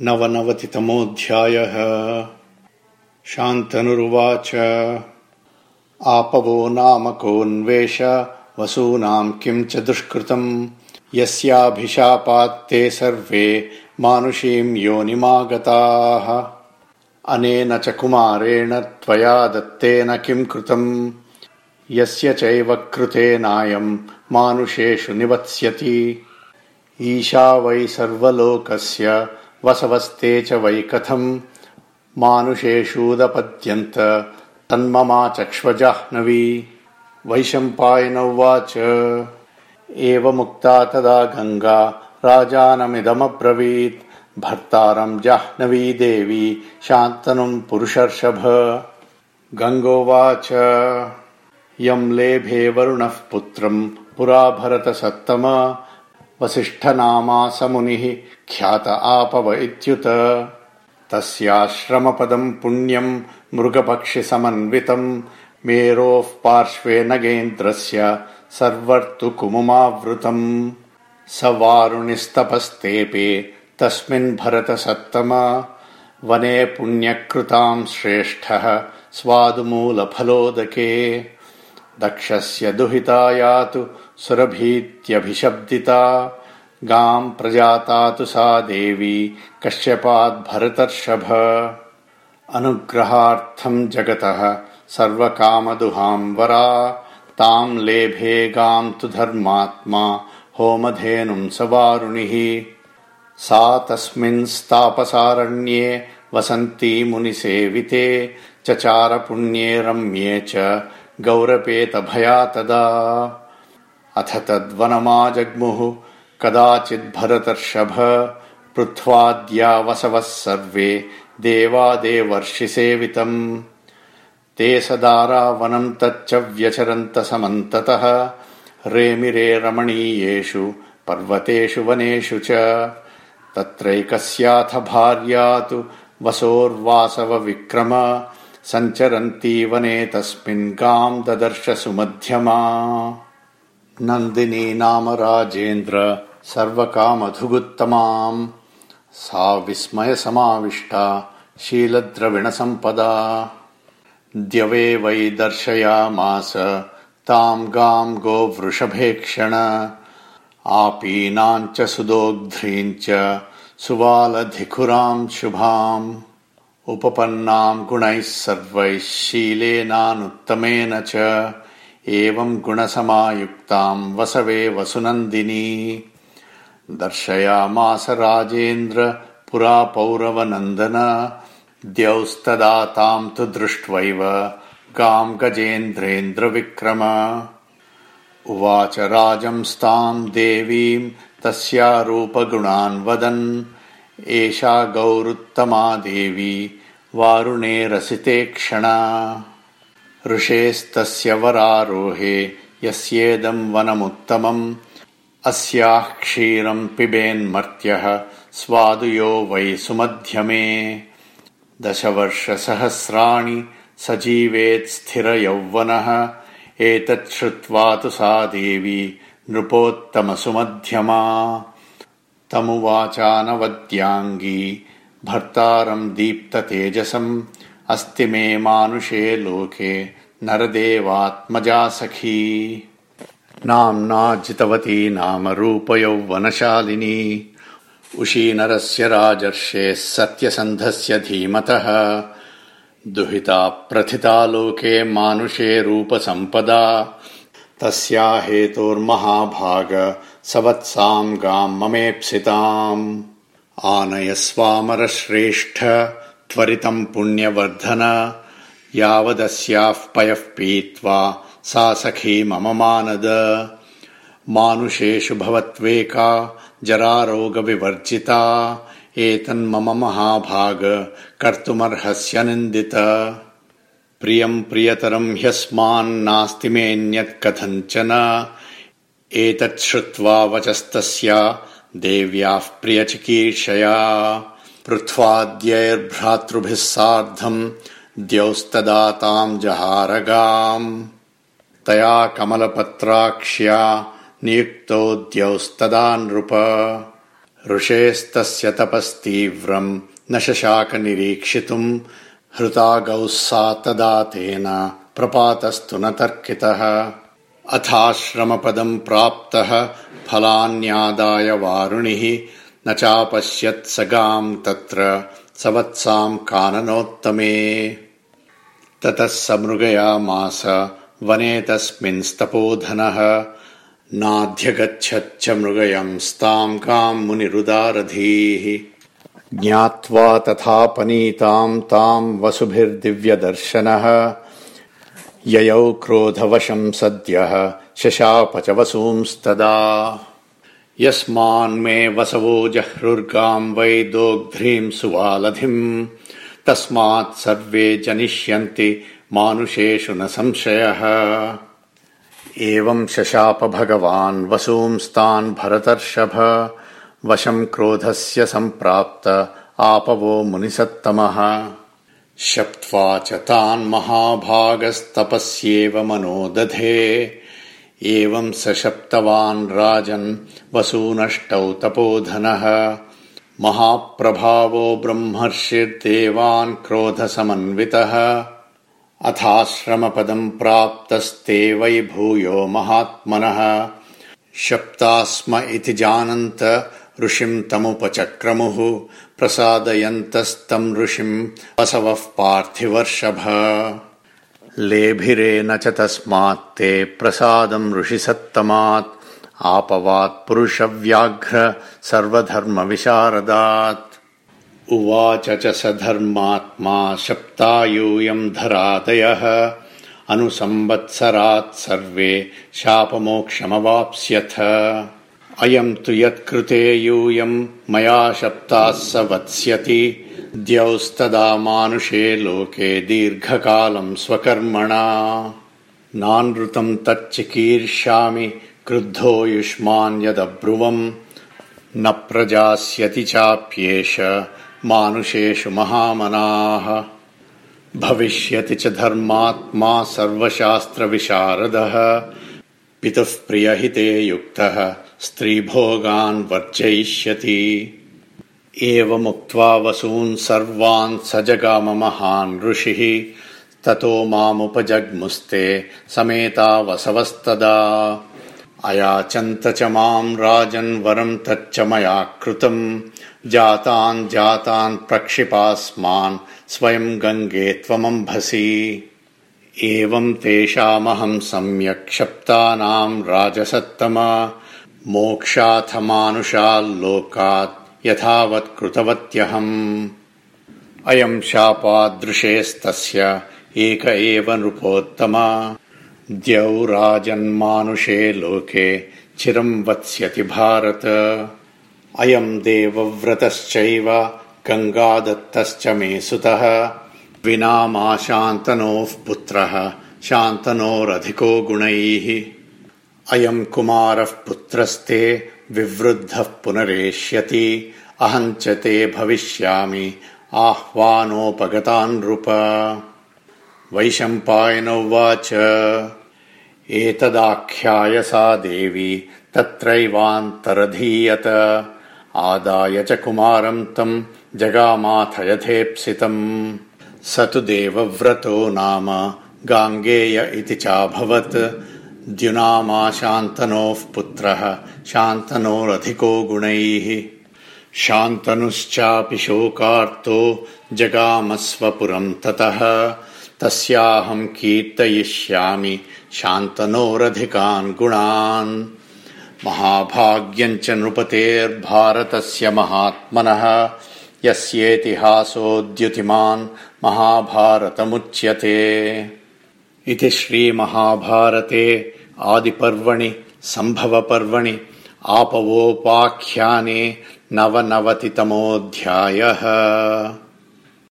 नवनवतितमोऽध्यायः। शान्तनुरुवाच। आपवो नाम कोऽन्वेष वसूनाम् किम् च दुष्कृतम्। यस्याभिशापात्ते सर्वे मानुषीम् योनिमागताः। अनेन च कुमारेण त्वया दत्तेन किम् कृतम्। यस्य चैव कृतेनायम् मानुषेषु निवत्स्यति। ईशा वै सर्वलोकस्य वसवस्ते च वै कथम् मानुषेषूदपद्यन्त तन्ममाचक्ष्वजाह्नवी वैशम्पायन उवाच एवमुक्ता तदा गङ्गा राजानमिदमब्रवीत्। भर्तारम् जाह्नवी देवी शान्तनुम् पुरुषर्षभ। गङ्गोवाच। यम् लेभे वरुणः पुत्रम् पुरा भरतसत्तम वसिष्ठनामासमुनिः ख्यात आपव इत्युत। तस्याश्रमपदम् पुण्यम् मृगपक्षिसमन्वितम् मेरोः पार्श्वे नगेन्द्रस्य सर्वर्तुकुमुमावृतम् स वारुणिस्तपस्तेऽपि तस्मिन् भरतसत्तम। वने पुण्यकृताम् श्रेष्ठः स्वादुमूलफलोदके। दक्षस्य दुहिता यातु सुरभीत्यभिशब्दिता। गाम् प्रजाता तु सा देवी कश्यपाद्भरतर्षभ। अनुग्रहार्थम् जगतः सर्वकामदुहाम् वरा ताम् लेभे गाम् तु धर्मात्मा होमधेनुम् स वारुणिः। सा तस्मिन्स्तापसारण्ये वसन्ती मुनिसेविते चचारपुण्ये रम्ये च गौरपेतभया तदा अथ तद्वनमाजग्मुः कदाचिद्भरतर्षभ पृथ्वाद्या वसवः सर्वे देवादेवर्षिसेवितम्। ते सदारावनम् तच्च व्यचरन्त समन्ततः। रेमिरे रमणीयेषु पर्वतेषु वनेषु च। तत्रैकस्याथ भार्या तु वसोर्वासव विक्रम सञ्चरन्ती वने तस्मिन् गाम् ददर्श सुमध्यमा नन्दिनी नाम राजेन्द्र सर्वकामधुगुत्तमाम्। सा विस्मयसमाविष्टा शीलद्रविणसम्पदा। द्यवे वै दर्शयामास ताम् गाम् गोवृषभेक्षण। आपीनाम् च सुदोग्ध्रीम् च सुवालधिखुराम् शुभाम्। उपपन्नाम् गुणैः सर्वैः शीलेनानुत्तमेन च एवम् गुणसमायुक्ताम् वसवे वसुनन्दिनी। दर्शयामास राजेन्द्र पुरा पौरवनन्दन। द्यौस्तदा ताम् तु दृष्ट्वैव गाम् गजेन्द्रेन्द्रविक्रम उवाच राजंस्ताम् देवीम् तस्यारूपगुणान् वदन्। एषा गौरुत्तमा देवी वारुणे रसिते क्षणा ऋषेस्तस्य वरारोहे यस्येदम् वनमुत्तमम्। अस्याः क्षीरम् पिबेन्मर्त्यः स्वादुयो वै सुमध्यमे। दशवर्षसहस्राणि स जीवेत्स्थिरयौवनः एतच्छ्रुत्वा तु सा देवी नृपोत्तमसुमध्यमा। तमुवाचानवद्याङ्गी भर्तारम् दीप्ततेजसम् अस्ति मे मानुषे लोके नरदेवात्मजा सखी। नाम्ना जितवती नाम रूपयौवनशालिनी। उशीनरस्य राजर्षेः सत्यसन्धस्य धीमतः। दुहिता प्रथिता लोके मानुषे रूपसम्पदा। तस्या हेतोर्महाभाग सवत्साम् गाम् ममेप्सिताम्। आनयस्वामरश्रेष्ठ त्वरितम् पुण्यवर्धन यावदस्याः पयः पीत्वा सा सखी मम मानद। मानुषेषु भवत्वेका जरारोगविवर्जिता। एतन्मम महाभाग कर्तुमर्हस्य निन्दित। प्रियम् प्रियतरम् ह्यस्मान्नास्ति मेऽन्यत् कथञ्चन। एतच्छ्रुत्वा वचस्तस्या देव्याः प्रियचिकीर्षया पृथ्वाद्यैर्भ्रातृभिः सार्धम् द्यौस्तदा ताम् जहारगाम्। तया कमलपत्राक्ष्या नियुक्तो द्यौस्तदा नृप ऋषेस्तस्य तपस्तीव्रम् न शशाक निरीक्षितुम् हृतागौः सा तदा तेन प्रपातस्तु न तर्कितः। अथाश्रमपदम् प्राप्तः फलान्यादाय वारुणिः न चापश्यत् सगाम् तत्र सवत्साम् काननोत्तमे। ततः स मृगयामास वने तस्मिन्स्तपोधनः नाध्यगच्छच्च मृगयंस्ताम् काम् मुनिरुदारधीः। ज्ञात्वा तथापनीताम् ताम् वसुभिर्दिव्यदर्शनः। ययौ क्रोधवशम् सद्यः शशाप च वसूंस्तदा यस्मान्मे वसवो जह्रुर्गाम् वै दोग्ध्रीम् सुवालधिम् तस्मात् सर्वे जनिष्यन्ति मानुषेषु न संशयः। एवम् शशाप भगवान् वसूंस्तान् भरतर्षभ। वशम् क्रोधस्य सम्प्राप्त आपवो मुनिसत्तमः। शप्त्वा च तान् महाभागस्तपस्येव मनो दधे एवम् स शप्तवान् राजन् वसूनष्टौ तपोधनः। महाप्रभावो ब्रह्मर्षिर्देवान् क्रोधसमन्वितः। अथाश्रमपदम् प्राप्तस्ते वै भूयो महात्मनः। शप्तास्म इति जानन्त ऋषिम् तमुपचक्रमुः। प्रसादयन्तस्तम् ऋषिम् वसवः पार्थिवर्षभ लेभिरेण च तस्मात्ते प्रसादम् ऋषिसत्तमात् आपवात् पुरुषव्याघ्र सर्वधर्मविशारदात्। उवाच च स धर्मात्मा शप्तायूयम् धरादयः अनुसंवत्सरात् सर्वे शापमोक्षमवाप्स्यथ अयम् तु यत्कृते यूयम् मया शप्ताः स वत्स्यति द्यौस्तदा मानुषे लोके दीर्घकालम् स्वकर्मणा। नानृतम् तच्चिकीर्ष्यामि क्रुद्धो युष्मान् यदब्रुवम्। न प्रजास्यति चाप्येष मानुषेषु महामनाः। भविष्यति च धर्मात्मा सर्वशास्त्रविशारदः। पितुः प्रियहिते युक्तः स्त्रीभोगान् वर्जयिष्यति। एवमुक्त्वा वसून् सर्वान् स महान् ऋषिः। ततो मामुपजग्मुस्ते समेता वसवस्तदा। अयाचन्त च माम् राजन् वरम् तच्च मया कृतम्। जातान् जातान् प्रक्षिपास्मान् स्वयम् गङ्गे त्वमम्भसि। एवम् तेषामहम् सम्यक् शप्तानाम् राजसत्तमा मोक्षाथ मानुषाल्लोकात् यथावत् कृतवत्यहम् अयम् शापादृशेस्तस्य एक एव नृपोत्तमा। द्यौ राजन्मानुषे लोके चिरम् वत्स्यति भारत। अयम् देवव्रतश्चैव गङ्गादत्तश्च मे सुतः। विना मा शान्तनोः पुत्रः शान्तनोरधिको गुणैः। अयम् कुमारः पुत्रस्ते विवृद्धः पुनरेष्यति। अहम् च ते भविष्यामि। आह्वानोपगतान्नृप वैशम्पायन उवाच एतदाख्याय सा देवी तत्रैवान्तरधीयत। आदाय च कुमारम् तम् जगामाथ यथेप्सितम् स तु देवव्रतो नाम गाङ्गेय इति चाभवत् द्युनामाशान्तनोः पुत्रः शान्तनोरधिको गुणैः। शान्तनुश्चापि शोकार्तो जगामस्वपुरम् ततः। तस्याहम् कीर्तयिष्यामि शान्तनोरधिकान् गुणान्। महाभाग्यम् च नृपतेर्भारतस्य महात्मनः। यस्येतिहासोद्युतिमान् महाभारतमुच्यते इति श्रीमहाभारते आदिपर्वणि सम्भवपर्वणि आपवोपाख्याने नवनवतितमोऽध्यायः